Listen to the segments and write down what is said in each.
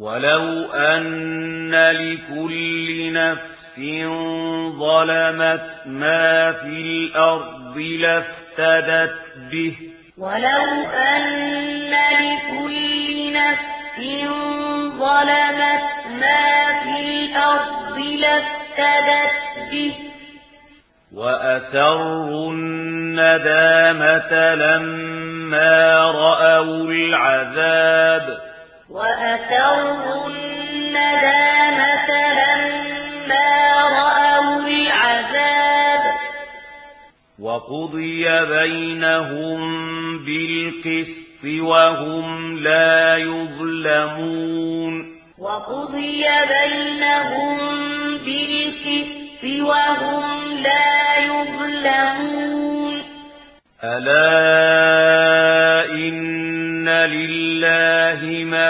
ولو أن لكل نفس ظلمت ما في الأرض لفتدت به ولو أن لكل نفس ظلمت ما في الأرض لفتدت به وأسر الندامة لما رأوا العذاب رأوا العذاب. وقضي بينهم بالقسط وهم لا يظلمون. وقضي بينهم بالقسط وهم لا يظلمون. ألا إن لله ما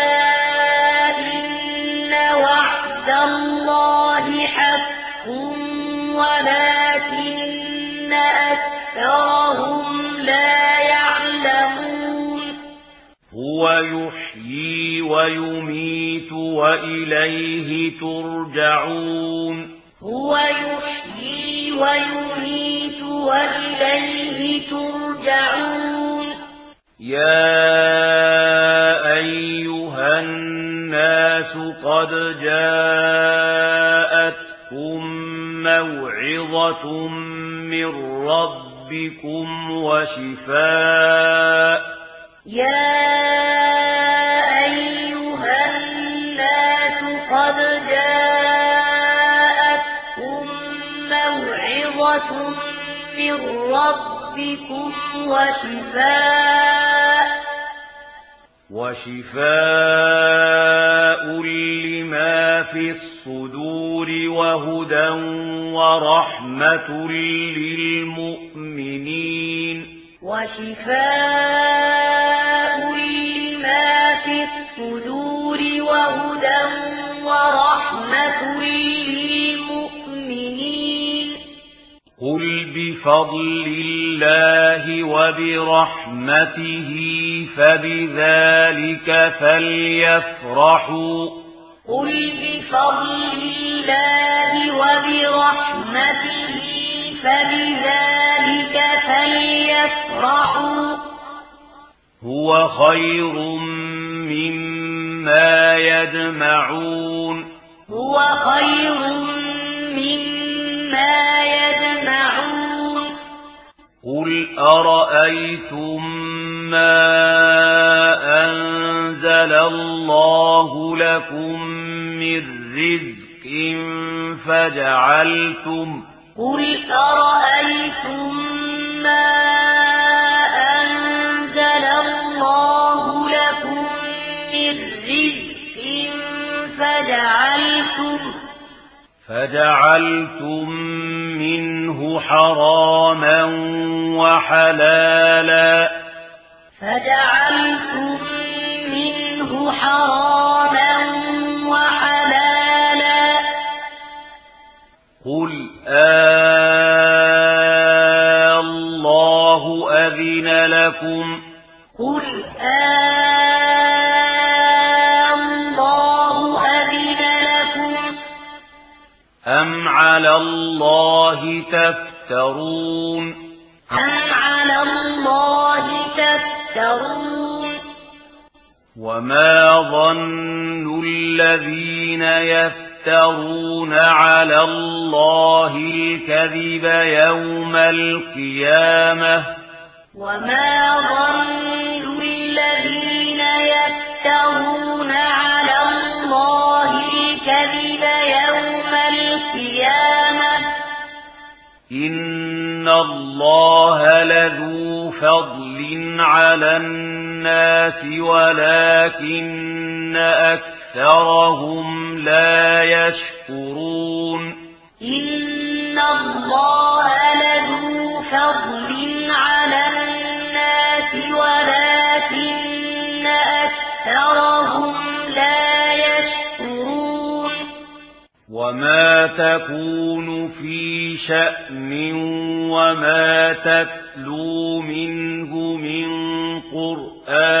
ولكن أكثرهم لا يعلمون هو يحيي ويميت وإليه ترجعون هو يحيي ويميت وإليه ترجعون يا أيها الناس قد جاءتكم موت مَوْعِظَةٌ مِّن رَّبِّكُمْ وَشِفَاءٌ. يَا أَيُّهَا النَّاسُ قَدْ جَاءَتْكُم مَّوْعِظَةٌ مِّن رَّبِّكُمْ وَشِفَاءٌ. وَشِفَاءٌ لِّمَا فِي الصُّدُورِ وَهُدًى وَرَحْمَةٌ رحمة للمؤمنين وشفاء لما في الصدور وهدى ورحمة للمؤمنين قل بفضل الله وبرحمته فبذلك فليفرحوا قل بفضل الله وبرحمته فبذلك فليفرحوا. هو خير مما يجمعون. هو خير مما يجمعون. قل أرأيتم ما أنزل الله لكم من رزق فجعلتم قل أرأيتم ما أنزل الله لكم من رزق فجعلتم فجعلتم منه حراما وحلالا فجعلتم منه حراما قل آه الله أذن لكم قل الله أذن لكم أم على الله تفترون أم على الله تفترون وما ظن الذين يفترون يفترون على الله الكذب يوم القيامة. وما ظن الذين يفترون على الله الكذب يوم القيامة. إن الله لذو فضل على الناس ولكن أكثر أكثرهم لا يشكرون إن الله لذو فضل على الناس ولكن أكثرهم لا يشكرون وما تكون في شأن وما تتلو منه من قرآن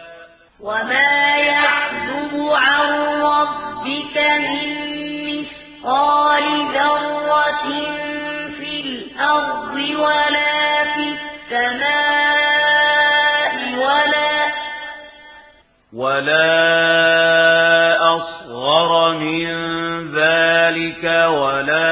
وما يحزب عن ربك من مثقال ذرة في الأرض ولا في السماء ولا ولا أصغر من ذلك ولا